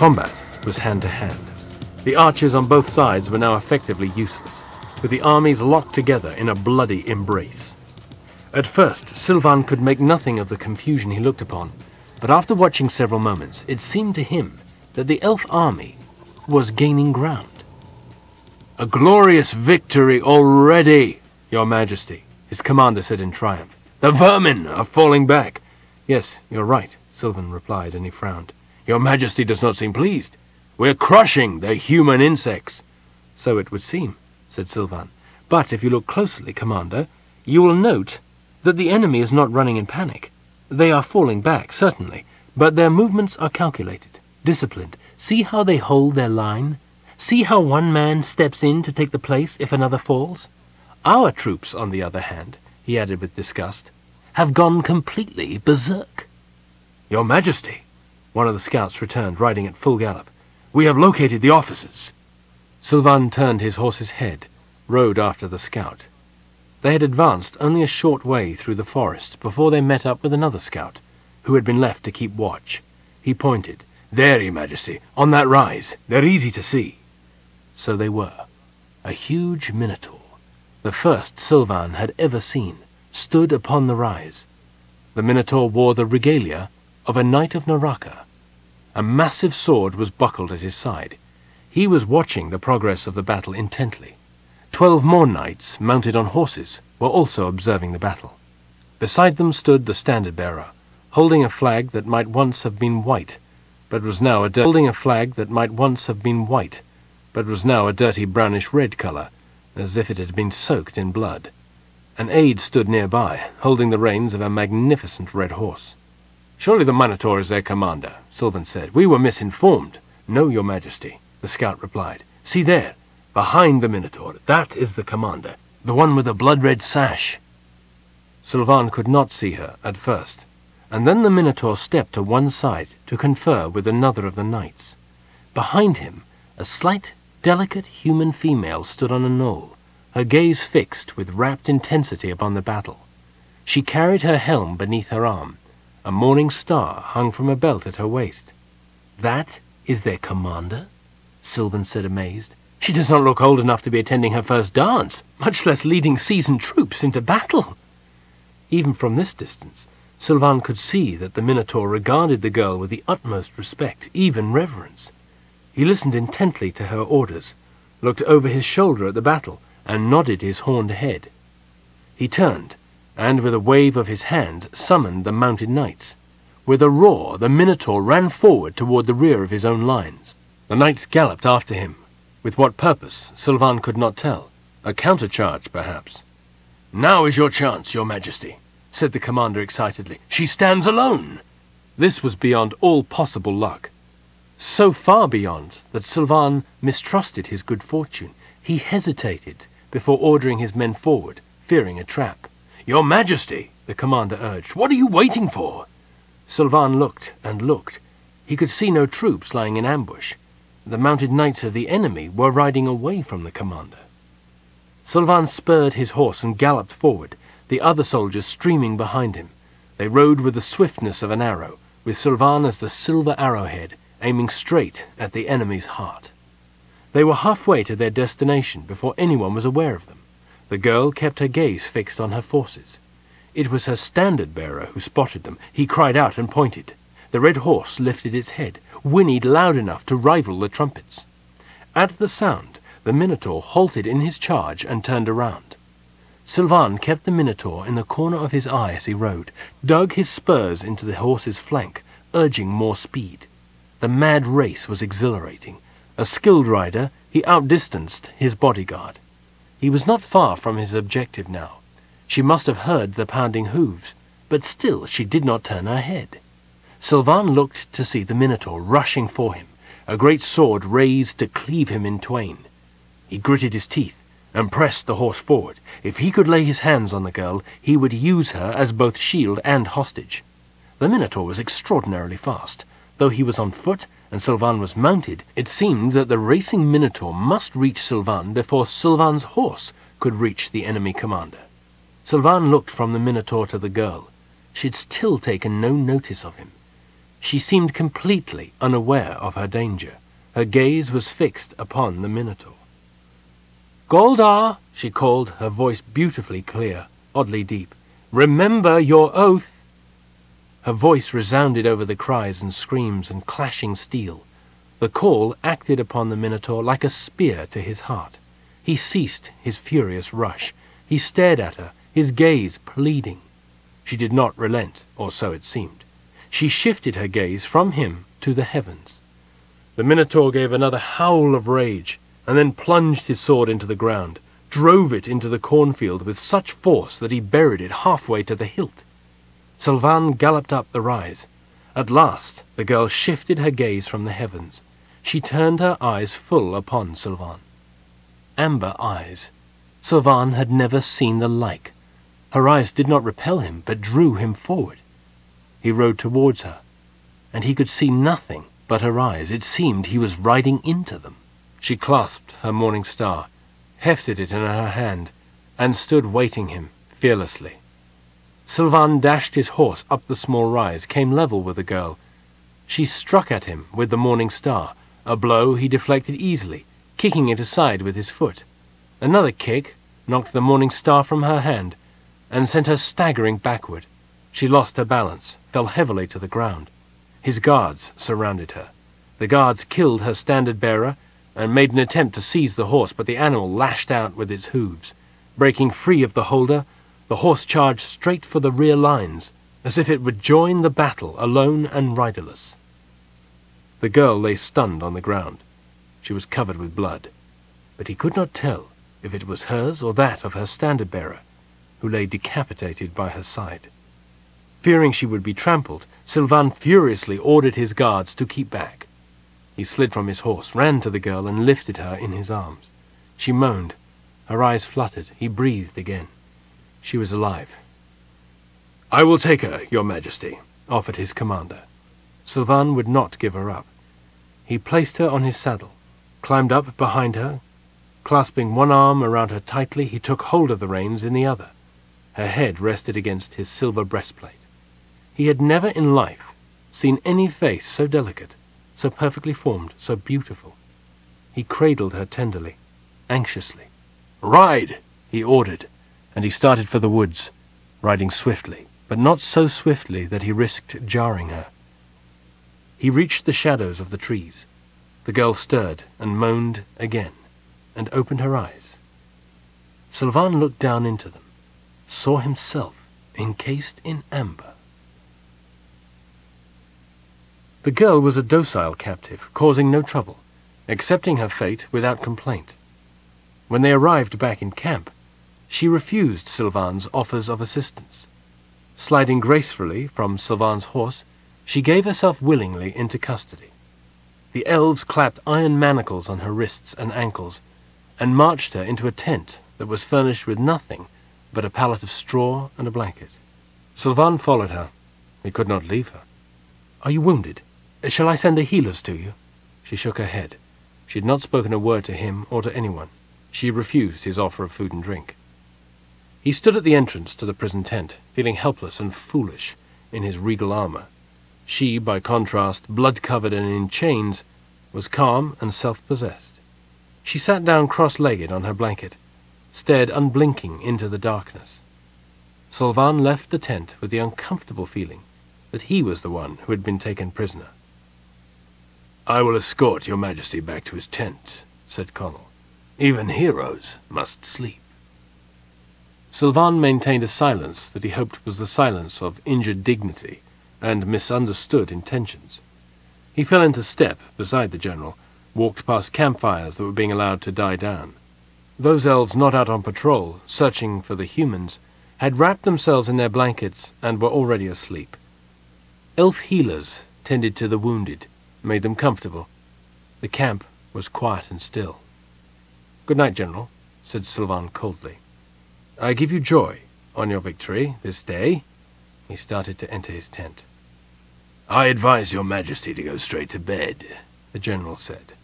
Combat was hand to hand. The archers on both sides were now effectively useless, with the armies locked together in a bloody embrace. At first, Sylvan could make nothing of the confusion he looked upon, but after watching several moments, it seemed to him that the elf army was gaining ground. A glorious victory already, your majesty, his commander said in triumph. The vermin are falling back. Yes, you're right, Sylvan replied, and he frowned. Your majesty does not seem pleased. We're crushing the human insects. So it would seem, said Sylvan. But if you look closely, commander, you will note that the enemy is not running in panic. They are falling back, certainly, but their movements are calculated, disciplined. See how they hold their line? See how one man steps in to take the place if another falls? Our troops, on the other hand, he added with disgust, have gone completely berserk. Your Majesty, one of the scouts returned, riding at full gallop, we have located the officers. Sylvan turned his horse's head, rode after the scout. They had advanced only a short way through the forest before they met up with another scout, who had been left to keep watch. He pointed. There, your majesty, on that rise. They're easy to see. So they were. A huge minotaur, the first Sylvan had ever seen, stood upon the rise. The minotaur wore the regalia of a knight of Neraka. A massive sword was buckled at his side. He was watching the progress of the battle intently. Twelve more knights, mounted on horses, were also observing the battle. Beside them stood the standard-bearer, holding a flag that might once have been white, but was now a holding a flag that might once have been white, but was now a dirty brownish red color, as if it had been soaked in blood. An aide stood nearby, holding the reins of a magnificent red horse. Surely the Minotaur is their commander, Sylvan said. We were misinformed. No, your majesty, the scout replied. See there, Behind the Minotaur, that is the commander, the one with the blood-red sash. Sylvan could not see her at first, and then the Minotaur stepped to one side to confer with another of the knights. Behind him, a slight, delicate human female stood on a knoll, her gaze fixed with rapt intensity upon the battle. She carried her helm beneath her arm. A morning star hung from a belt at her waist. That is their commander? Sylvan said amazed. She does not look old enough to be attending her first dance, much less leading seasoned troops into battle. Even from this distance, Sylvan could see that the Minotaur regarded the girl with the utmost respect, even reverence. He listened intently to her orders, looked over his shoulder at the battle, and nodded his horned head. He turned, and with a wave of his hand summoned the mounted knights. With a roar, the Minotaur ran forward toward the rear of his own lines. The knights galloped after him, with what purpose, Sylvan could not tell. A countercharge, perhaps. Now is your chance, your majesty, said the commander excitedly. She stands alone. This was beyond all possible luck. So far beyond that Sylvan mistrusted his good fortune. He hesitated before ordering his men forward, fearing a trap. Your majesty, the commander urged, what are you waiting for? Sylvan looked and looked. He could see no troops lying in ambush. The mounted knights of the enemy were riding away from the commander. Sylvan spurred his horse and galloped forward, the other soldiers streaming behind him. They rode with the swiftness of an arrow, with Sylvan as the silver arrowhead, aiming straight at the enemy's heart. They were halfway to their destination before anyone was aware of them. The girl kept her gaze fixed on her forces. It was her standard-bearer who spotted them. He cried out and pointed. The red horse lifted its head, whinnied loud enough to rival the trumpets. At the sound, the Minotaur halted in his charge and turned around. Sylvan kept the Minotaur in the corner of his eye as he rode, dug his spurs into the horse's flank, urging more speed. The mad race was exhilarating. A skilled rider, he outdistanced his bodyguard. He was not far from his objective now. She must have heard the pounding hooves, but still she did not turn her head. Sylvan looked to see the Minotaur rushing for him, a great sword raised to cleave him in twain. He gritted his teeth and pressed the horse forward. If he could lay his hands on the girl, he would use her as both shield and hostage. The Minotaur was extraordinarily fast. Though he was on foot and Sylvan was mounted, it seemed that the racing Minotaur must reach Sylvan before Sylvan's horse could reach the enemy commander. Sylvan looked from the Minotaur to the girl. She had still taken no notice of him. She seemed completely unaware of her danger. Her gaze was fixed upon the Minotaur. Galdar, she called, her voice beautifully clear, oddly deep. Remember your oath. Her voice resounded over the cries and screams and clashing steel. The call acted upon the Minotaur like a spear to his heart. He ceased his furious rush. He stared at her, his gaze pleading. She did not relent, or so it seemed. She shifted her gaze from him to the heavens. The Minotaur gave another howl of rage, and then plunged his sword into the ground, drove it into the cornfield with such force that he buried it halfway to the hilt. Sylvan galloped up the rise. At last the girl shifted her gaze from the heavens. She turned her eyes full upon Sylvan. Amber eyes. Sylvan had never seen the like. Her eyes did not repel him, but drew him forward. He rode towards her, and he could see nothing but her eyes. It seemed he was riding into them. She clasped her morning star, hefted it in her hand, and stood waiting him fearlessly. Sylvan dashed his horse up the small rise, came level with the girl. She struck at him with the morning star. A blow he deflected easily, kicking it aside with his foot. Another kick knocked the morning star from her hand, and sent her staggering backward. She lost her balance, fell heavily to the ground. His guards surrounded her. The guards killed her standard bearer and made an attempt to seize the horse, but the animal lashed out with its hooves. Breaking free of the holder, the horse charged straight for the rear lines, as if it would join the battle alone and riderless. The girl lay stunned on the ground. She was covered with blood, but he could not tell if it was hers or that of her standard bearer, who lay decapitated by her side. Fearing she would be trampled, Sylvan furiously ordered his guards to keep back. He slid from his horse, ran to the girl, and lifted her in his arms. She moaned. Her eyes fluttered. He breathed again. She was alive. I will take her, your majesty, offered his commander. Sylvan would not give her up. He placed her on his saddle, climbed up behind her. Clasping one arm around her tightly, he took hold of the reins in the other. Her head rested against his silver breastplate. He had never in life seen any face so delicate, so perfectly formed, so beautiful. He cradled her tenderly, anxiously. Ride, he ordered, and he started for the woods, riding swiftly, but not so swiftly that he risked jarring her. He reached the shadows of the trees. The girl stirred and moaned again, and opened her eyes. Sylvan looked down into them, saw himself encased in amber. The girl was a docile captive, causing no trouble, accepting her fate without complaint. When they arrived back in camp, she refused Sylvan's offers of assistance. Sliding gracefully from Sylvan's horse, she gave herself willingly into custody. The elves clapped iron manacles on her wrists and ankles, and marched her into a tent that was furnished with nothing but a pallet of straw and a blanket. Sylvan followed her. He could not leave her. Are you wounded? Shall I send the healers to you? She shook her head. She had not spoken a word to him or to anyone. She refused his offer of food and drink. He stood at the entrance to the prison tent, feeling helpless and foolish in his regal armor. She, by contrast, blood-covered and in chains, was calm and self-possessed. She sat down cross-legged on her blanket, stared unblinking into the darkness. Sylvan left the tent with the uncomfortable feeling that he was the one who had been taken prisoner. I will escort your majesty back to his tent, said Konnal. Even heroes must sleep. Sylvan maintained a silence that he hoped was the silence of injured dignity and misunderstood intentions. He fell into step beside the general, walked past campfires that were being allowed to die down. Those elves not out on patrol, searching for the humans, had wrapped themselves in their blankets and were already asleep. Elf healers tended to the wounded, made them comfortable. The camp was quiet and still. Good night, General, said Sylvan coldly. I give you joy on your victory this day. He started to enter his tent. I advise your majesty to go straight to bed, the general said.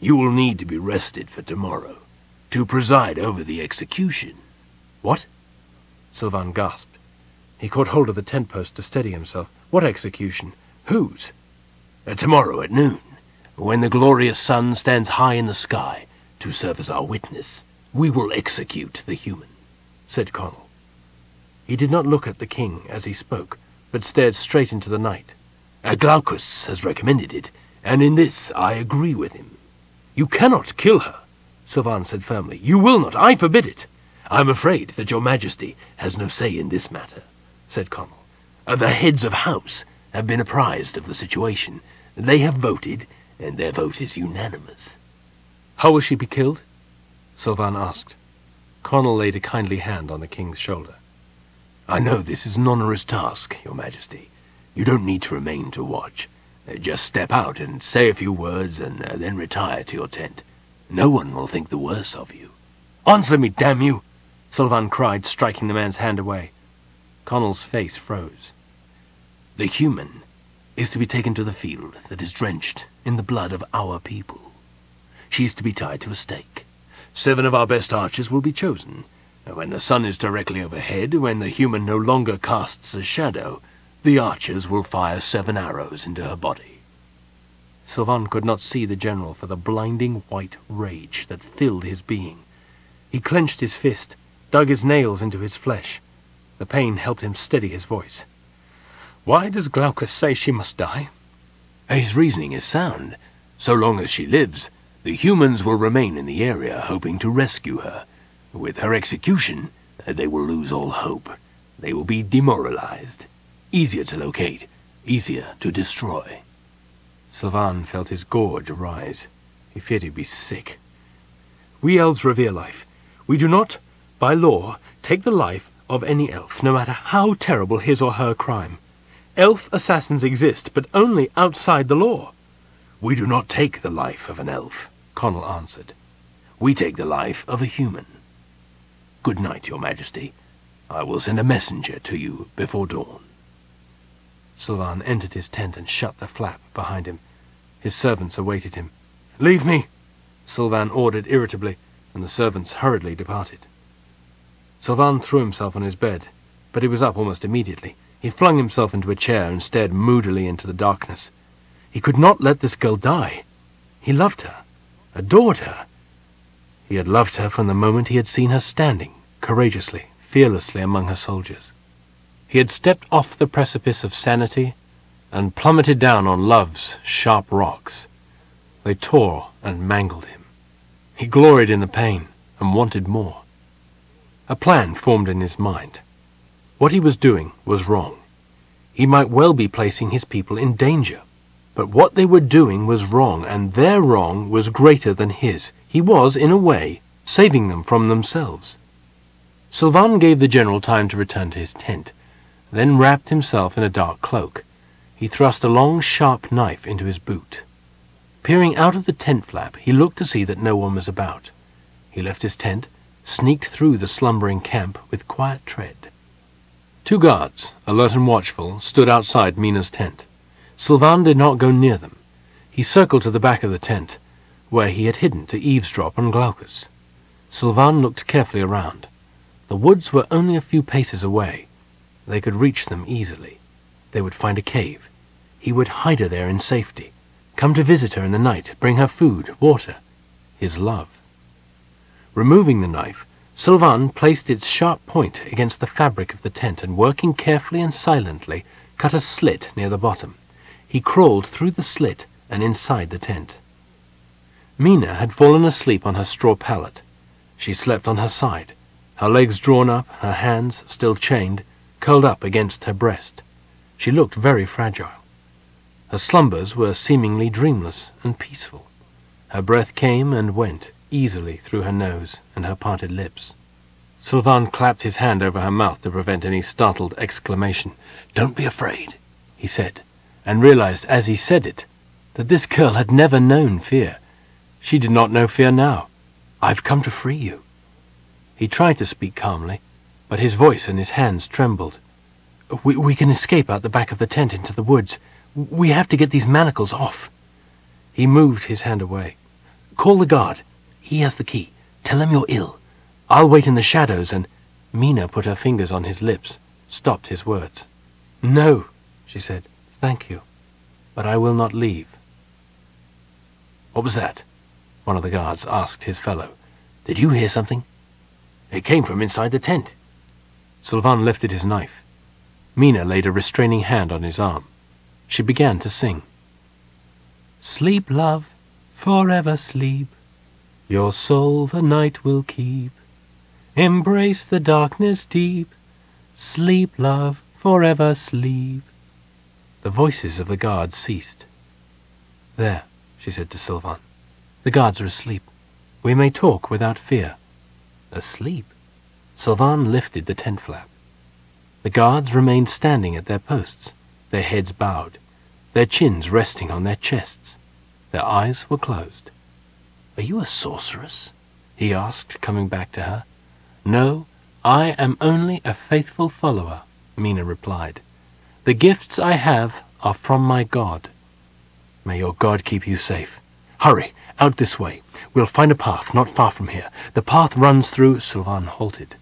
You will need to be rested for tomorrow, to preside over the execution. What? Sylvan gasped. He caught hold of the tent post to steady himself. What execution? Whose? Uh, tomorrow at noon, when the glorious sun stands high in the sky to serve as our witness, we will execute the human, said Konnal. He did not look at the king as he spoke, but stared straight into the night. Uh, Glaucus has recommended it, and in this I agree with him. You cannot kill her, Sylvan said firmly. You will not. I forbid it. I'm afraid that your majesty has no say in this matter, said Konnal. Uh, the heads of house have been apprised of the situation. They have voted, and their vote is unanimous. How will she be killed? Sylvan asked. Konnal laid a kindly hand on the king's shoulder. I know this is an onerous task, your majesty. You don't need to remain to watch. Uh, just step out and say a few words and uh, then retire to your tent. No one will think the worse of you. Answer me, damn you! Sylvan cried, striking the man's hand away. Konnal's face froze. The human is to be taken to the field that is drenched in the blood of our people. She is to be tied to a stake. Seven of our best archers will be chosen. When the sun is directly overhead, when the human no longer casts a shadow, the archers will fire seven arrows into her body. Sylvan could not see the general for the blinding white rage that filled his being. He clenched his fist, dug his nails into his flesh. The pain helped him steady his voice. Why does Glaucus say she must die? His reasoning is sound. So long as she lives, the humans will remain in the area, hoping to rescue her. With her execution, they will lose all hope. They will be demoralized. Easier to locate, easier to destroy. Sylvan felt his gorge rise. He feared he'd be sick. We elves revere life. We do not, by law, take the life of any elf, no matter how terrible his or her crime. Elf assassins exist, but only outside the law. We do not take the life of an elf, Konnal answered. We take the life of a human. Good night, your majesty. I will send a messenger to you before dawn. Sylvan entered his tent and shut the flap behind him. His servants awaited him. Leave me, Sylvan ordered irritably, and the servants hurriedly departed. Sylvan threw himself on his bed, but he was up almost immediately. He flung himself into a chair and stared moodily into the darkness. He could not let this girl die. He loved her, adored her. He had loved her from the moment he had seen her standing, courageously, fearlessly among her soldiers. He had stepped off the precipice of sanity and plummeted down on love's sharp rocks. They tore and mangled him. He gloried in the pain and wanted more. A plan formed in his mind. What he was doing was wrong. He might well be placing his people in danger. But what they were doing was wrong, and their wrong was greater than his. He was, in a way, saving them from themselves. Sylvan gave the general time to return to his tent then wrapped himself in a dark cloak. He thrust a long, sharp knife into his boot. Peering out of the tent flap, he looked to see that no one was about. He left his tent, sneaked through the slumbering camp with quiet tread. Two guards, alert and watchful, stood outside Mina's tent. Sylvan did not go near them. He circled to the back of the tent, where he had hidden to eavesdrop on Glaucus. Sylvan looked carefully around. The woods were only a few paces away, they could reach them easily. They would find a cave. He would hide her there in safety. Come to visit her in the night, bring her food, water, his love. Removing the knife, Sylvan placed its sharp point against the fabric of the tent and, working carefully and silently, cut a slit near the bottom. He crawled through the slit and inside the tent. Mina had fallen asleep on her straw pallet. She slept on her side, her legs drawn up, her hands still chained, curled up against her breast. She looked very fragile. Her slumbers were seemingly dreamless and peaceful. Her breath came and went easily through her nose and her parted lips. Sylvan clapped his hand over her mouth to prevent any startled exclamation. Don't be afraid, he said, and realized as he said it that this girl had never known fear. She did not know fear now. I've come to free you. He tried to speak calmly, but his voice and his hands trembled. We, we can escape out the back of the tent into the woods. We have to get these manacles off. He moved his hand away. Call the guard. He has the key. Tell him you're ill. I'll wait in the shadows and... Mina put her fingers on his lips, stopped his words. No, she said. Thank you. but I will not leave. What was that? One of the guards asked his fellow. Did you hear something? It came from inside the tent. Sylvan lifted his knife. Mina laid a restraining hand on his arm. She began to sing. Sleep, love, forever sleep. Your soul the night will keep. Embrace the darkness deep. Sleep, love, forever sleep. The voices of the guards ceased. There, she said to Sylvan. The guards are asleep. We may talk without fear. Asleep? Sylvan lifted the tent flap. The guards remained standing at their posts, their heads bowed, their chins resting on their chests. Their eyes were closed. Are you a sorceress? he asked, coming back to her. No, I am only a faithful follower, Mina replied. The gifts I have are from my God. May your God keep you safe. Hurry, out this way. We'll find a path not far from here. The path runs through... Sylvan halted.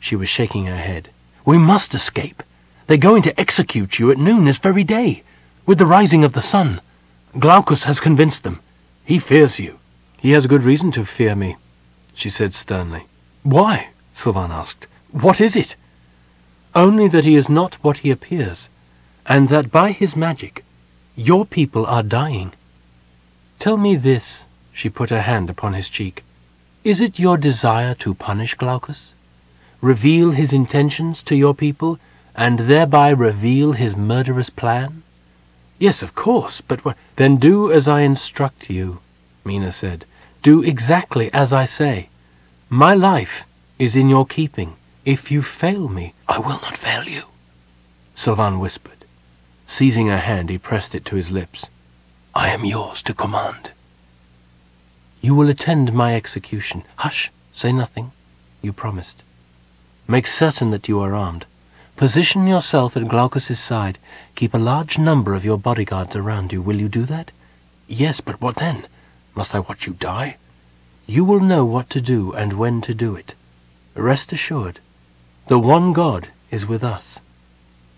She was shaking her head. We must escape. They're going to execute you at noon this very day, with the rising of the sun. Glaucus has convinced them. He fears you. He has good reason to fear me, she said sternly. Why? Sylvan asked. What is it? Only that he is not what he appears, and that by his magic your people are dying. Tell me this, she put her hand upon his cheek. Is it your desire to punish Glaucus? reveal his intentions to your people, and thereby reveal his murderous plan? Yes, of course, but what? Then do as I instruct you, Mina said. Do exactly as I say. My life is in your keeping. If you fail me, I will not fail you, Sylvan whispered. Seizing her hand, he pressed it to his lips. I am yours to command. You will attend my execution. Hush, say nothing. You promised. Make certain that you are armed. Position yourself at Glaucus's side. Keep a large number of your bodyguards around you. Will you do that? Yes, but what then? Must I watch you die? You will know what to do and when to do it. Rest assured, the one God is with us.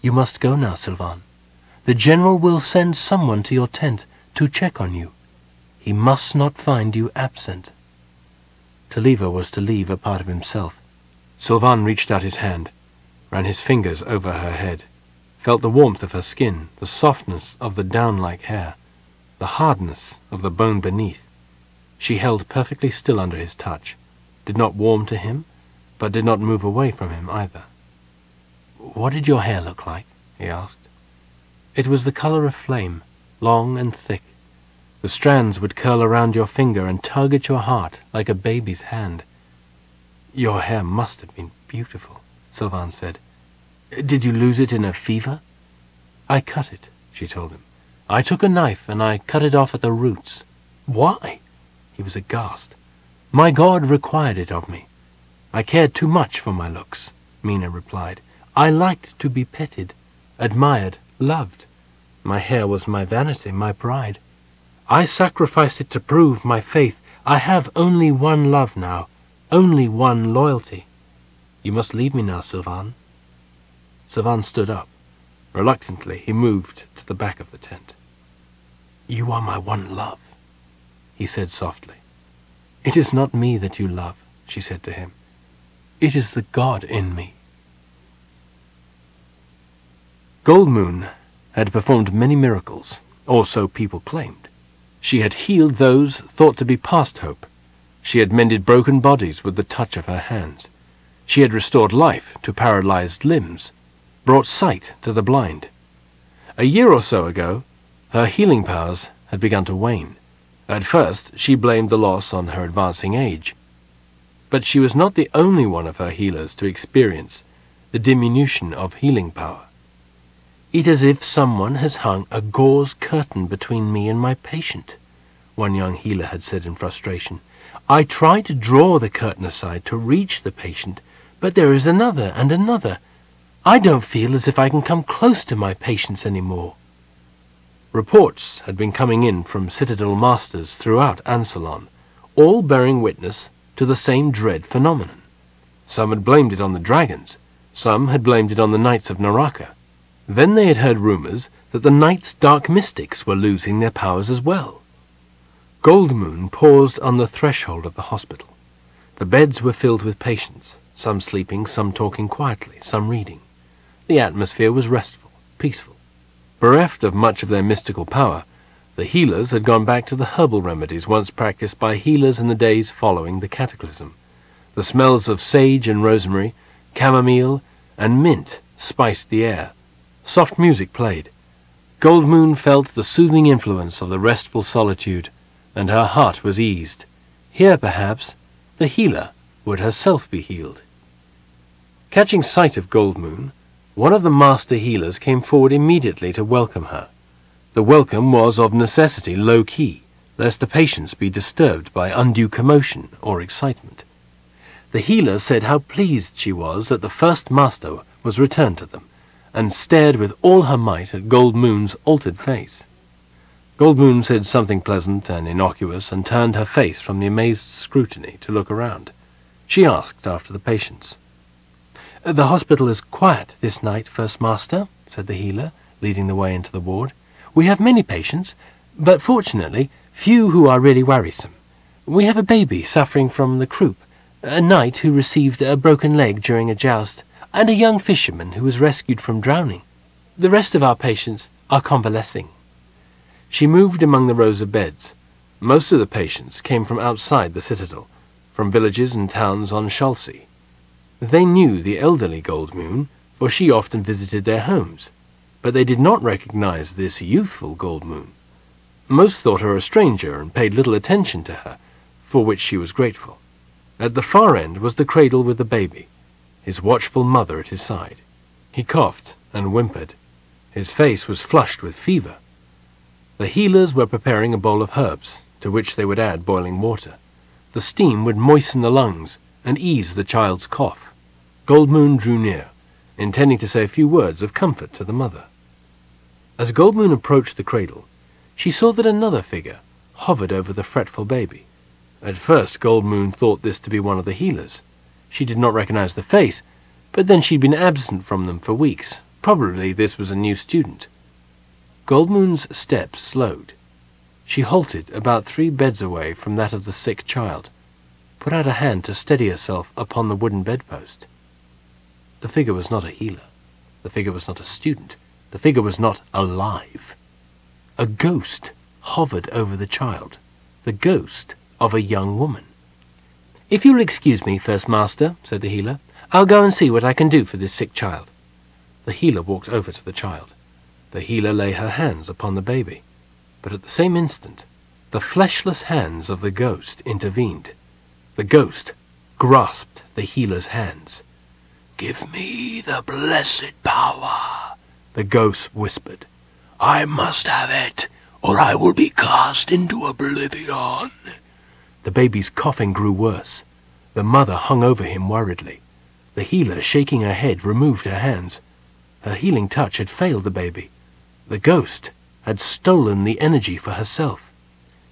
You must go now, Sylvan. The general will send someone to your tent to check on you. He must not find you absent. Her was to leave a part of himself. Sylvan reached out his hand, ran his fingers over her head, felt the warmth of her skin, the softness of the down-like hair, the hardness of the bone beneath. She held perfectly still under his touch, did not warm to him, but did not move away from him either. What did your hair look like? he asked. It was the color of flame, long and thick. The strands would curl around your finger and tug at your heart like a baby's hand. Your hair must have been beautiful, Sylvan said. Did you lose it in a fever? I cut it, she told him. I took a knife and I cut it off at the roots. Why? He was aghast. My God required it of me. I cared too much for my looks, Mina replied. I liked to be petted, admired, loved. My hair was my vanity, my pride. I sacrificed it to prove my faith. I have only one love now, only one loyalty. You must leave me now, Sylvan. Sylvan stood up. Reluctantly, he moved to the back of the tent. You are my one love, he said softly. It is not me that you love, she said to him. It is the God in me. Goldmoon had performed many miracles, or so people claimed. She had healed those thought to be past hope, she had mended broken bodies with the touch of her hands. She had restored life to paralyzed limbs, brought sight to the blind. A year or so ago, her healing powers had begun to wane. At first, she blamed the loss on her advancing age. But she was not the only one of her healers to experience the diminution of healing power. It is as if someone has hung a gauze curtain between me and my patient, one young healer had said in frustration. I try to draw the curtain aside to reach the patient, but there is another and another. I don't feel as if I can come close to my patients any more. Reports had been coming in from Citadel masters throughout Ansalon, all bearing witness to the same dread phenomenon. Some had blamed it on the dragons, some had blamed it on the knights of Neraka. Then they had heard rumors that the night's dark mystics were losing their powers as well. Goldmoon paused on the threshold of the hospital. The beds were filled with patients, some sleeping, some talking quietly, some reading. The atmosphere was restful, peaceful. Bereft of much of their mystical power, the healers had gone back to the herbal remedies once practiced by healers in the days following the cataclysm. The smells of sage and rosemary, chamomile, and mint spiced the air. Soft music played. Goldmoon felt the soothing influence of the restful solitude, and her heart was eased. Here, perhaps, the healer would herself be healed. Catching sight of Goldmoon, one of the master healers came forward immediately to welcome her. The welcome was of necessity low-key, lest the patients be disturbed by undue commotion or excitement. The healer said how pleased she was that the first master was returned to them, and stared with all her might at Goldmoon's altered face. Goldmoon said something pleasant and innocuous, and turned her face from the amazed scrutiny to look around. She asked after the patients. The hospital is quiet this night, First Master, said the healer, leading the way into the ward. We have many patients, but fortunately few who are really worrisome. We have a baby suffering from the croup, a knight who received a broken leg during a joust, and a young fisherman who was rescued from drowning. The rest of our patients are convalescing. She moved among the rows of beds. Most of the patients came from outside the citadel, from villages and towns on Schallsea. They knew the elderly Goldmoon, for she often visited their homes, but they did not recognize this youthful Goldmoon. Most thought her a stranger and paid little attention to her, for which she was grateful. At the far end was the cradle with the baby, his watchful mother at his side. He coughed and whimpered. His face was flushed with fever. The healers were preparing a bowl of herbs, to which they would add boiling water. The steam would moisten the lungs and ease the child's cough. Goldmoon drew near, intending to say a few words of comfort to the mother. As Goldmoon approached the cradle, she saw that another figure hovered over the fretful baby. At first Goldmoon thought this to be one of the healers. She did not recognize the face, but then she'd been absent from them for weeks. Probably this was a new student. Goldmoon's steps slowed. She halted about three beds away from that of the sick child, put out a hand to steady herself upon the wooden bedpost. The figure was not a healer. The figure was not a student. The figure was not alive. A ghost hovered over the child. The ghost of a young woman. If you'll excuse me, First Master, said the healer, I'll go and see what I can do for this sick child. The healer walked over to the child. The healer lay her hands upon the baby, but at the same instant the fleshless hands of the ghost intervened. The ghost grasped the healer's hands. Give me the blessed power, the ghost whispered. I must have it, or I will be cast into oblivion. The baby's coughing grew worse. The mother hung over him worriedly. The healer, shaking her head, removed her hands. Her healing touch had failed the baby. The ghost had stolen the energy for herself.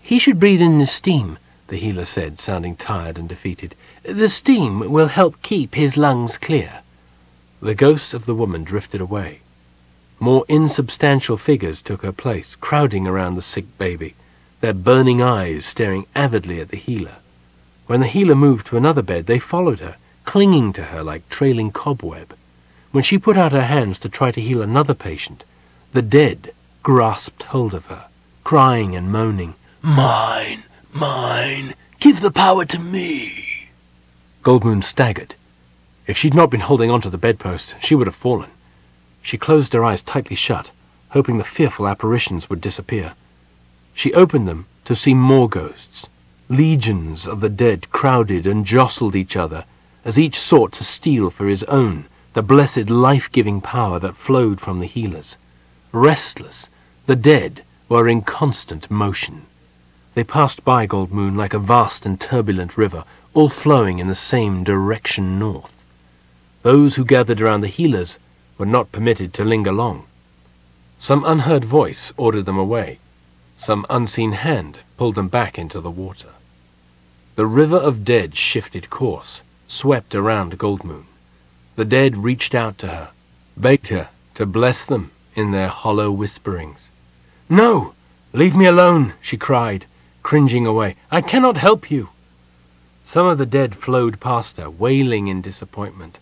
He should breathe in the steam, the healer said, sounding tired and defeated. The steam will help keep his lungs clear. The ghost of the woman drifted away. More insubstantial figures took her place, crowding around the sick baby their burning eyes staring avidly at the healer. When the healer moved to another bed, they followed her, clinging to her like trailing cobweb. When she put out her hands to try to heal another patient, the dead grasped hold of her, crying and moaning, Mine, mine, give the power to me. Goldmoon staggered. If she'd not been holding on to the bedpost, she would have fallen. She closed her eyes tightly shut, hoping the fearful apparitions would disappear. She opened them to see more ghosts. Legions of the dead crowded and jostled each other, as each sought to steal for his own the blessed life-giving power that flowed from the healers. Restless, the dead were in constant motion. They passed by Goldmoon like a vast and turbulent river, all flowing in the same direction north. Those who gathered around the healers were not permitted to linger long. Some unheard voice ordered them away. Some unseen hand pulled them back into the water. The river of dead shifted course, swept around Goldmoon. The dead reached out to her, begged her to bless them in their hollow whisperings. No! Leave me alone, she cried, cringing away. I cannot help you. Some of the dead flowed past her, wailing in disappointment.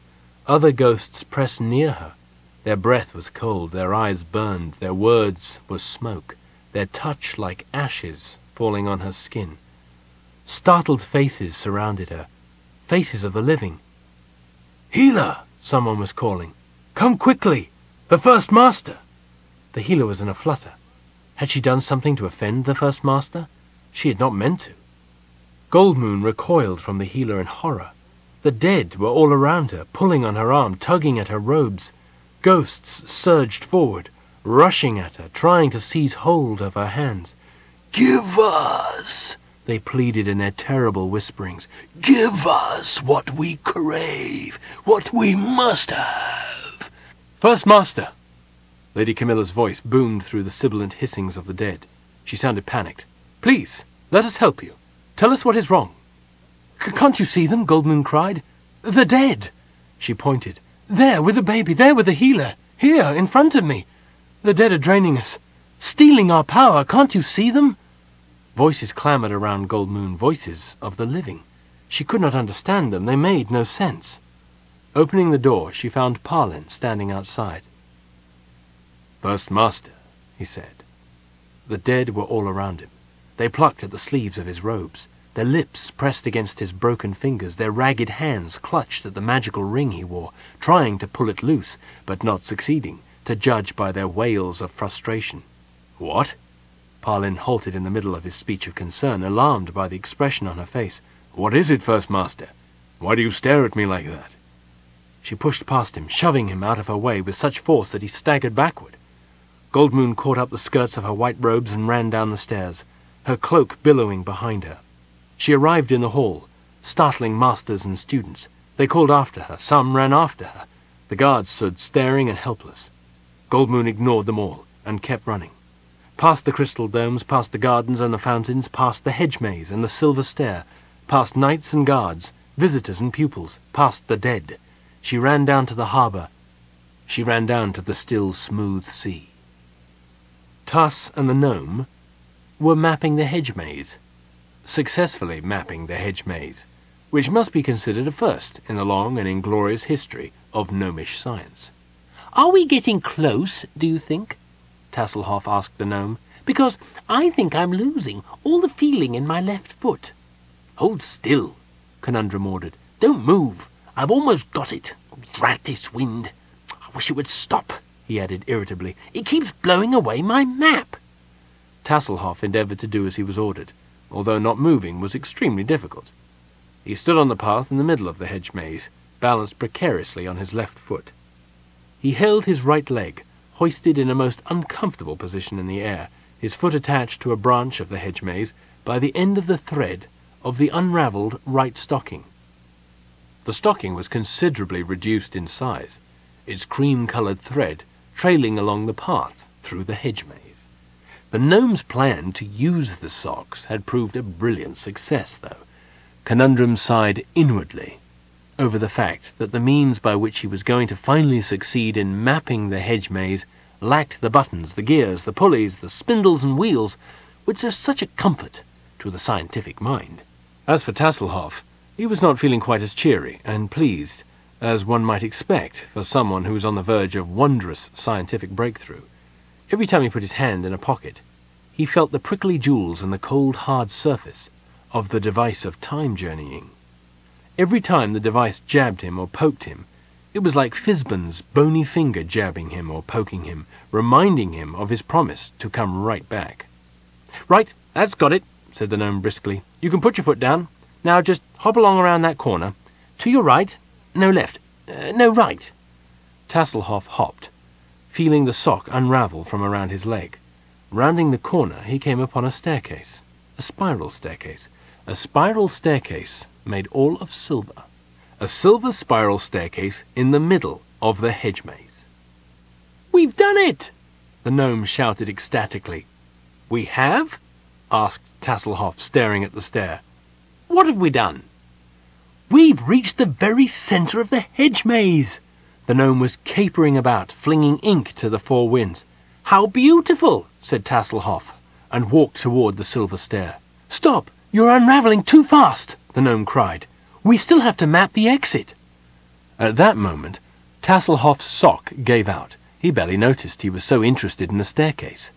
Other ghosts pressed near her. Their breath was cold, their eyes burned, their words were smoke, their touch like ashes falling on her skin. Startled faces surrounded her, faces of the living. Healer! someone was calling. Come quickly! The First Master! The healer was in a flutter. Had she done something to offend the First Master? She had not meant to. Goldmoon recoiled from the healer in horror. The dead were all around her, pulling on her arm, tugging at her robes. Ghosts surged forward, rushing at her, trying to seize hold of her hands. Give us, they pleaded in their terrible whisperings. Give us what we crave, what we must have. First Master! Lady Camilla's voice boomed through the sibilant hissings of the dead. She sounded panicked. Please, let us help you. Tell us what is wrong. Can't you see them? Goldmoon cried. The dead! She pointed. There, with the baby, there with the healer. Here, in front of me. The dead are draining us. Stealing our power. Can't you see them? Voices clamoured around Goldmoon, voices of the living. She could not understand them. They made no sense. Opening the door, she found Palin standing outside. First Master, he said. The dead were all around him. They plucked at the sleeves of his robes. Their lips pressed against his broken fingers, their ragged hands clutched at the magical ring he wore, trying to pull it loose, but not succeeding, to judge by their wails of frustration. What? Palin halted in the middle of his speech of concern, alarmed by the expression on her face. What is it, First Master? Why do you stare at me like that? She pushed past him, shoving him out of her way with such force that he staggered backward. Goldmoon caught up the skirts of her white robes and ran down the stairs, her cloak billowing behind her. She arrived in the hall, startling masters and students. They called after her. Some ran after her. The guards stood staring and helpless. Goldmoon ignored them all and kept running. Past the crystal domes, past the gardens and the fountains, past the hedge maze and the silver stair, past knights and guards, visitors and pupils, past the dead. She ran down to the harbour. She ran down to the still, smooth sea. Tas and the gnome were mapping the hedge maze, successfully mapping the hedge maze, which must be considered a first in the long and inglorious history of gnomish science. Are we getting close, do you think? Tasslehoff asked the gnome. Because I think I'm losing all the feeling in my left foot. Hold still, Conundrum ordered. Don't move. I've almost got it. Drat this wind. I wish it would stop he added irritably. It keeps blowing away my map. Tasslehoff endeavoured to do as he was ordered, although not moving was extremely difficult. He stood on the path in the middle of the hedge maze, balanced precariously on his left foot. He held his right leg, hoisted in a most uncomfortable position in the air, his foot attached to a branch of the hedge maze by the end of the thread of the unravelled right stocking. The stocking was considerably reduced in size, its cream-coloured thread trailing along the path through the hedge maze. The gnome's plan to use the socks had proved a brilliant success, though. Conundrum sighed inwardly over the fact that the means by which he was going to finally succeed in mapping the hedge maze lacked the buttons, the gears, the pulleys, the spindles and wheels, which are such a comfort to the scientific mind. As for Tasslehoff, he was not feeling quite as cheery and pleased as one might expect for someone who was on the verge of wondrous scientific breakthrough. Every time he put his hand in a pocket, he felt the prickly jewels in the cold, hard surface of the device of time journeying. Every time the device jabbed him or poked him, it was like Fizban's bony finger jabbing him or poking him, reminding him of his promise to come right back. Right, that's got it, said the gnome briskly. You can put your foot down. Now just hop along around that corner. To your right, no left. Uh, no right. Tasslehoff hopped, feeling the sock unravel from around his leg. Rounding the corner, he came upon a staircase. A spiral staircase. A spiral staircase made all of silver. A silver spiral staircase in the middle of the hedge maze. We've done it! The gnome shouted ecstatically. We have? asked Tasslehoff, staring at the stair. What have we done? We've reached the very centre of the hedge maze. The gnome was capering about, flinging ink to the four winds. How beautiful, said Tasslehoff, and walked toward the silver stair. Stop! You're unraveling too fast, the gnome cried. We still have to map the exit. At that moment, Tasslehoff's sock gave out. He barely noticed he was so interested in the staircase.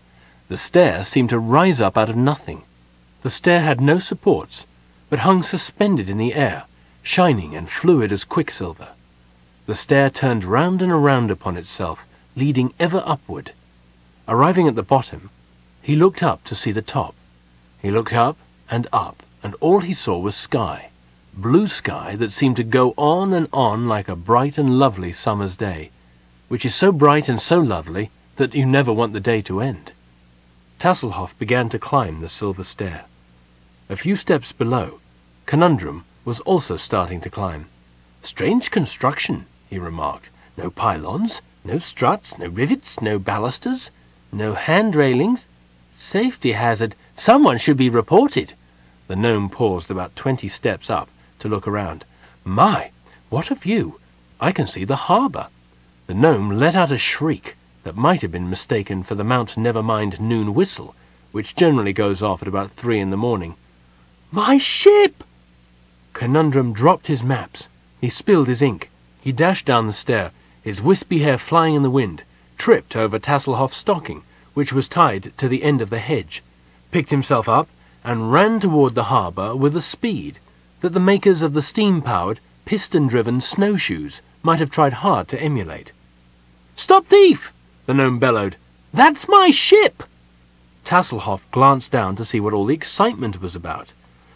The stair seemed to rise up out of nothing. The stair had no supports, but hung suspended in the air, shining and fluid as quicksilver. The stair turned round and around upon itself, leading ever upward. Arriving at the bottom, he looked up to see the top. He looked up and up, and all he saw was sky, blue sky that seemed to go on and on like a bright and lovely summer's day, which is so bright and so lovely that you never want the day to end. Tasslehoff began to climb the silver stair. A few steps below, Conundrum was also starting to climb. Strange construction, he remarked. No pylons, no struts, no rivets, no balusters, no hand railings. Safety hazard. Someone should be reported. The gnome paused about twenty steps up to look around. My, what a view! I can see the harbour. The gnome let out a shriek that might have been mistaken for the Mount Nevermind noon whistle, which generally goes off at about three in the morning. My ship! Conundrum dropped his maps. He spilled his ink. He dashed down the stair, his wispy hair flying in the wind, tripped over Tasslehoff's stocking, which was tied to the end of the hedge, picked himself up, and ran toward the harbour with a speed that the makers of the steam-powered, piston-driven snowshoes might have tried hard to emulate. Stop thief! the gnome bellowed. That's my ship! Tasslehoff glanced down to see what all the excitement was about,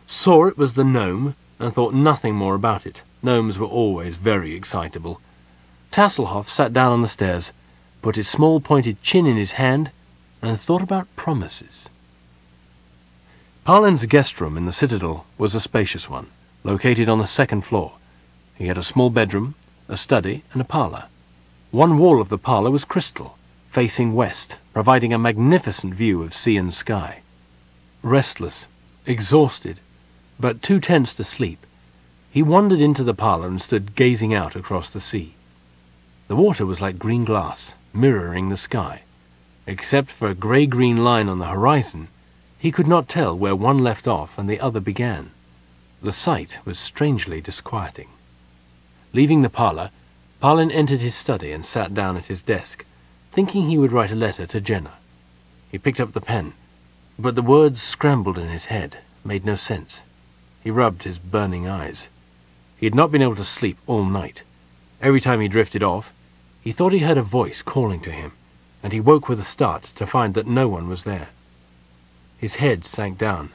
saw it was the gnome, and thought nothing more about it. Gnomes were always very excitable. Tasslehoff sat down on the stairs, put his small pointed chin in his hand, and thought about promises. Palin's guest room in the Citadel was a spacious one, located on the second floor. He had a small bedroom, a study, and a parlour. One wall of the parlour was crystal, facing west, providing a magnificent view of sea and sky. Restless, exhausted, but too tense to sleep, he wandered into the parlour and stood gazing out across the sea. The water was like green glass, mirroring the sky. Except for a grey-green line on the horizon, he could not tell where one left off and the other began. The sight was strangely disquieting. Leaving the parlour, Palin entered his study and sat down at his desk, thinking he would write a letter to Jenna. He picked up the pen, but the words scrambled in his head, made no sense. He rubbed his burning eyes. He had not been able to sleep all night. Every time he drifted off, he thought he heard a voice calling to him, and he woke with a start to find that no one was there. His head sank down,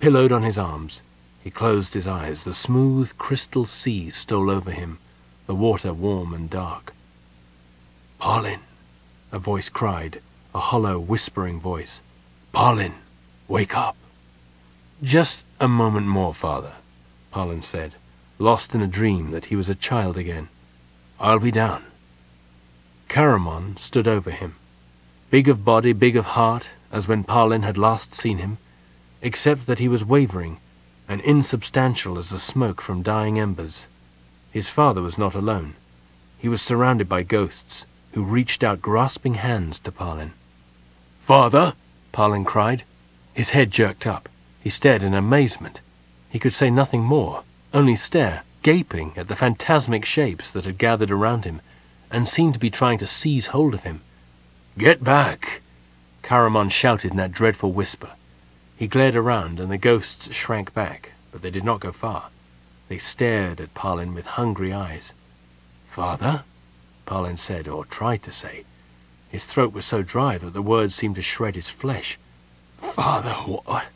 pillowed on his arms. He closed his eyes. The smooth crystal sea stole over him, the water warm and dark. Palin, a voice cried, a hollow, whispering voice. Palin, wake up. Just a moment more, father, Palin said lost in a dream that he was a child again. I'll be down. Caramon stood over him, big of body, big of heart, as when Palin had last seen him, except that he was wavering and insubstantial as the smoke from dying embers. His father was not alone. He was surrounded by ghosts, who reached out grasping hands to Palin. Father! Palin cried. His head jerked up. He stared in amazement. He could say nothing more only stare, gaping at the phantasmic shapes that had gathered around him and seemed to be trying to seize hold of him. Get back! Caramon shouted in that dreadful whisper. He glared around, and the ghosts shrank back, but they did not go far. They stared at Palin with hungry eyes. Father? Palin said, or tried to say. His throat was so dry that the words seemed to shred his flesh. Father, what?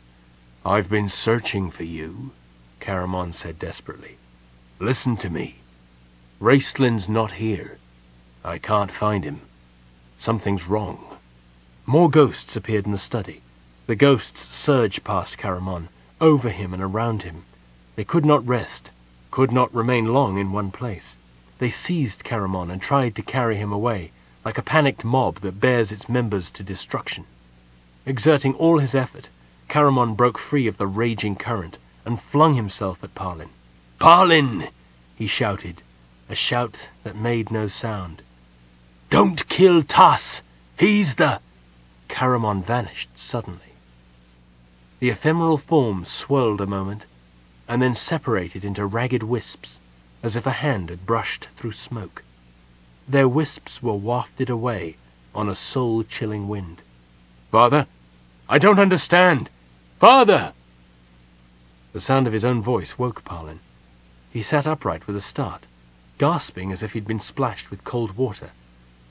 I've been searching for you, Caramon said desperately. Listen to me. Raistlin's not here. I can't find him. Something's wrong. More ghosts appeared in the study. The ghosts surged past Caramon, over him and around him. They could not rest, could not remain long in one place. They seized Caramon and tried to carry him away, like a panicked mob that bears its members to destruction. Exerting all his effort, Caramon broke free of the raging current and flung himself at Palin. Palin! he shouted, a shout that made no sound. Don't kill Tass! He's the... Caramon vanished suddenly. The ephemeral form swirled a moment, and then separated into ragged wisps, as if a hand had brushed through smoke. Their wisps were wafted away on a soul-chilling wind. Father, I don't understand. Father! The sound of his own voice woke Palin. He sat upright with a start, gasping as if he'd been splashed with cold water.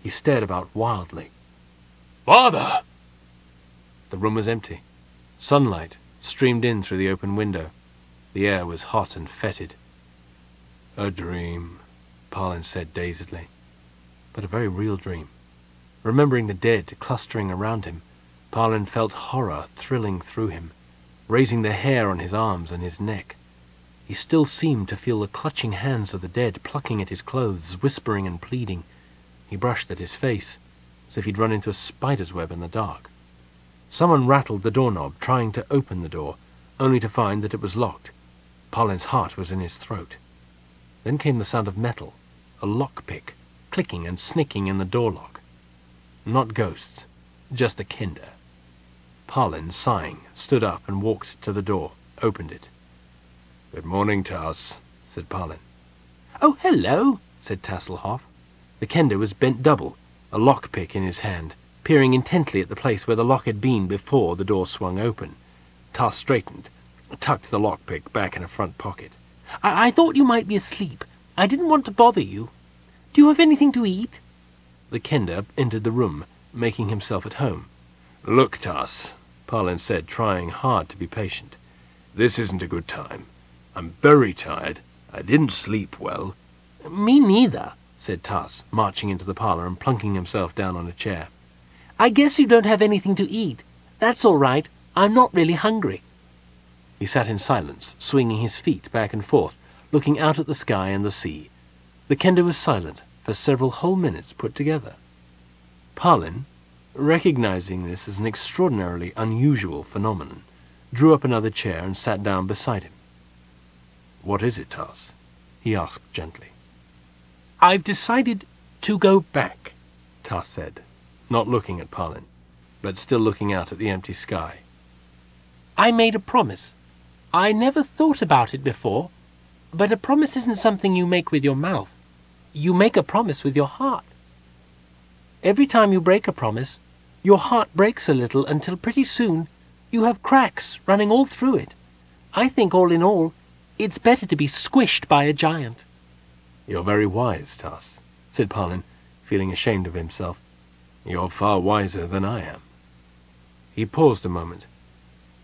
He stared about wildly. Father! The room was empty. Sunlight streamed in through the open window. The air was hot and fetid. A dream, Palin said dazedly. But a very real dream. Remembering the dead clustering around him, Palin felt horror thrilling through him, raising the hair on his arms and his neck. He still seemed to feel the clutching hands of the dead plucking at his clothes, whispering and pleading. He brushed at his face, as if he'd run into a spider's web in the dark. Someone rattled the doorknob, trying to open the door, only to find that it was locked. Palin's heart was in his throat. Then came the sound of metal, a lockpick, clicking and snicking in the door lock. Not ghosts, just a kender. Palin, sighing, stood up and walked to the door, opened it. Good morning, Tass, said Palin. Oh, hello, said Tasslehoff. The kender was bent double, a lockpick in his hand, peering intently at the place where the lock had been before the door swung open. Tass straightened, tucked the lockpick back in a front pocket. I, I thought you might be asleep. I didn't want to bother you. Do you have anything to eat? The kender entered the room, making himself at home. Look, Tass, Palin said, trying hard to be patient. This isn't a good time. I'm very tired. I didn't sleep well. Me neither, said Tass, marching into the parlour and plunking himself down on a chair. I guess you don't have anything to eat. That's all right. I'm not really hungry. He sat in silence, swinging his feet back and forth, looking out at the sky and the sea. The kender was silent, for several whole minutes put together. Palin, recognizing this as an extraordinarily unusual phenomenon, drew up another chair and sat down beside him. What is it, Tass? he asked gently. I've decided to go back, Tass said, not looking at Palin, but still looking out at the empty sky. I made a promise. I never thought about it before, but a promise isn't something you make with your mouth. You make a promise with your heart. Every time you break a promise, your heart breaks a little until pretty soon you have cracks running all through it. I think all in all, it's better to be squished by a giant. You're very wise, Tass, said Palin, feeling ashamed of himself. You're far wiser than I am. He paused a moment.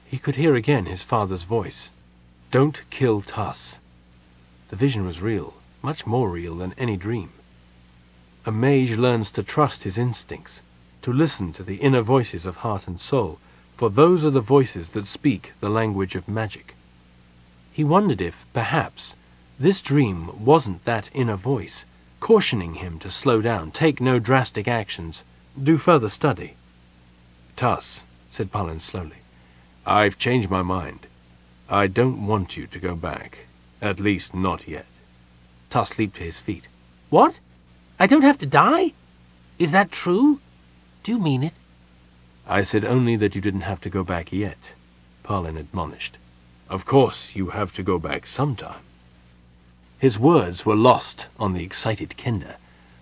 He could hear again his father's voice. Don't kill Tass. The vision was real much more real than any dream. A mage learns to trust his instincts, to listen to the inner voices of heart and soul, for those are the voices that speak the language of magic. He wondered if, perhaps, this dream wasn't that inner voice, cautioning him to slow down, take no drastic actions, do further study. Tass, said Palin slowly, I've changed my mind. I don't want you to go back, at least not yet. Tass leaped to his feet. What? I don't have to die? Is that true? Do you mean it? I said only that you didn't have to go back yet, Palin admonished. Of course you have to go back sometime. His words were lost on the excited Kender.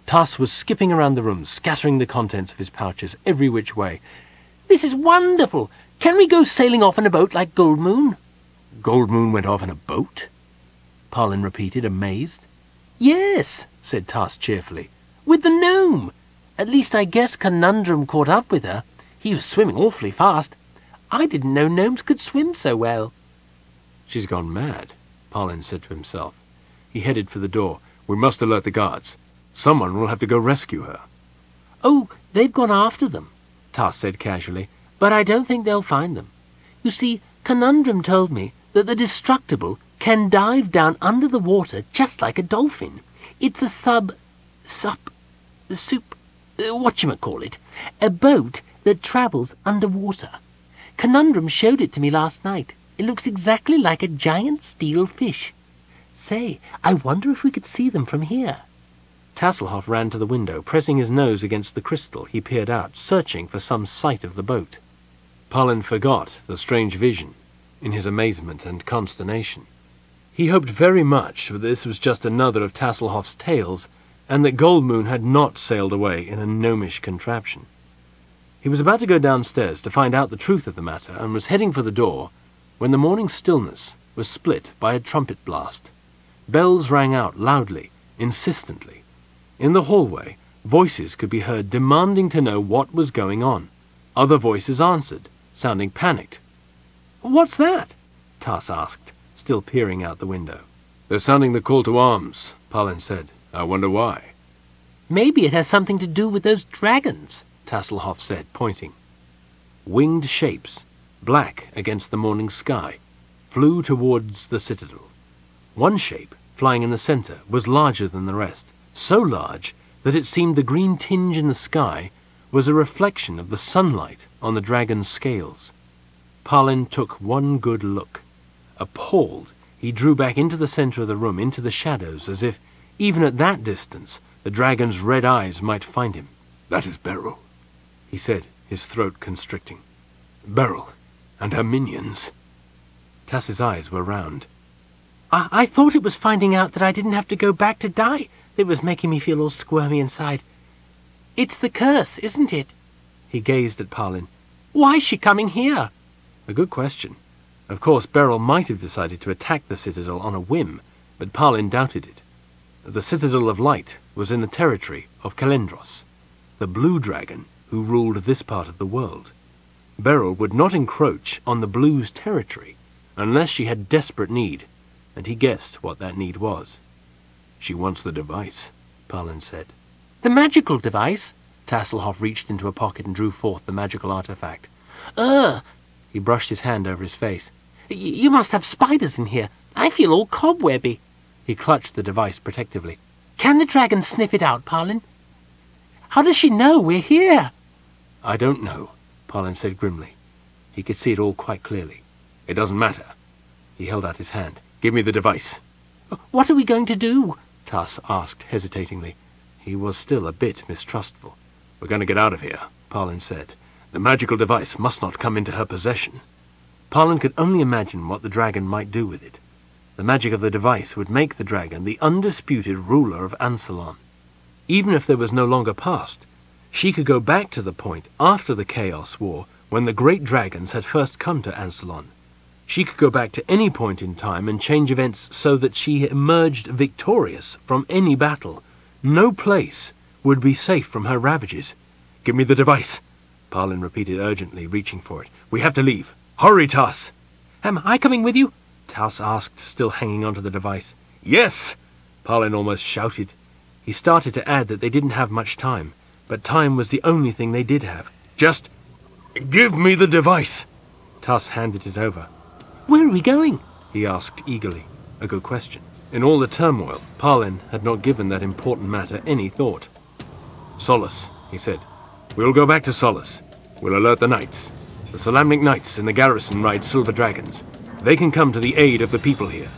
Tass was skipping around the room, scattering the contents of his pouches every which way. This is wonderful! Can we go sailing off in a boat like Goldmoon? Goldmoon went off in a boat? Palin repeated, amazed. Yes, said Tass cheerfully. With the gnome. At least I guess Conundrum caught up with her. He was swimming awfully fast. I didn't know gnomes could swim so well. She's gone mad, Palin said to himself. He headed for the door. We must alert the guards. Someone will have to go rescue her. Oh, they've gone after them, Tass said casually, but I don't think they'll find them. You see, Conundrum told me that the Destructible can dive down under the water just like a dolphin. It's a sub... sup... soup... Uh, whatchamacallit, a boat that travels underwater. Conundrum showed it to me last night. It looks exactly like a giant steel fish. Say, I wonder if we could see them from here. Tasslehoff ran to the window, pressing his nose against the crystal. He peered out, searching for some sight of the boat. Palin forgot the strange vision in his amazement and consternation. He hoped very much that this was just another of Tasslehoff's tales, and that Goldmoon had not sailed away in a gnomish contraption. He was about to go downstairs to find out the truth of the matter, and was heading for the door, when the morning stillness was split by a trumpet blast. Bells rang out loudly, insistently. In the hallway, voices could be heard demanding to know what was going on. Other voices answered, sounding panicked. What's that? Tass asked, still peering out the window. They're sounding the call to arms, Palin said. I wonder why. Maybe it has something to do with those dragons, Tasslehoff said, pointing. Winged shapes, black against the morning sky, flew towards the citadel. One shape, flying in the center, was larger than the rest, so large that it seemed the green tinge in the sky was a reflection of the sunlight on the dragon's scales. Palin took one good look. Appalled, he drew back into the center of the room, into the shadows, as if, even at that distance, the dragon's red eyes might find him. That is Beryl, he said, his throat constricting. Beryl and her minions. Tass's eyes were round. I, I thought it was finding out that I didn't have to go back to die that was making me feel all squirmy inside. It's the curse, isn't it? He gazed at Palin. Why's she coming here? A good question. Of course, Beryl might have decided to attack the citadel on a whim, but Palin doubted it. The Citadel of Light was in the territory of Khellendros, the blue dragon who ruled this part of the world. Beryl would not encroach on the blue's territory unless she had desperate need, and he guessed what that need was. She wants the device, Palin said. The magical device? Tasslehoff reached into a pocket and drew forth the magical artifact. Ugh! He brushed his hand over his face. You must have spiders in here. I feel all cobwebby. He clutched the device protectively. Can the dragon sniff it out, Palin? How does she know we're here? I don't know, Palin said grimly. He could see it all quite clearly. It doesn't matter. He held out his hand. Give me the device. What are we going to do? Tass asked hesitatingly. He was still a bit mistrustful. We're going to get out of here, Palin said. The magical device must not come into her possession. Palin could only imagine what the dragon might do with it. The magic of the device would make the dragon the undisputed ruler of Ansalon. Even if there was no longer past, she could go back to the point after the Chaos War when the great dragons had first come to Ansalon. She could go back to any point in time and change events so that she emerged victorious from any battle. No place would be safe from her ravages. Give me the device, Palin repeated urgently, reaching for it. We have to leave. Hurry, Tass! Am I coming with you? Tass asked, still hanging onto the device. Yes! Palin almost shouted. He started to add that they didn't have much time, but time was the only thing they did have. Just give me the device. Tass handed it over. Where are we going? he asked eagerly. A good question. In all the turmoil, Palin had not given that important matter any thought. Solace, he said. We'll go back to Solace. We'll alert the knights. The Solamnic knights in the garrison ride silver dragons. They can come to the aid of the people here.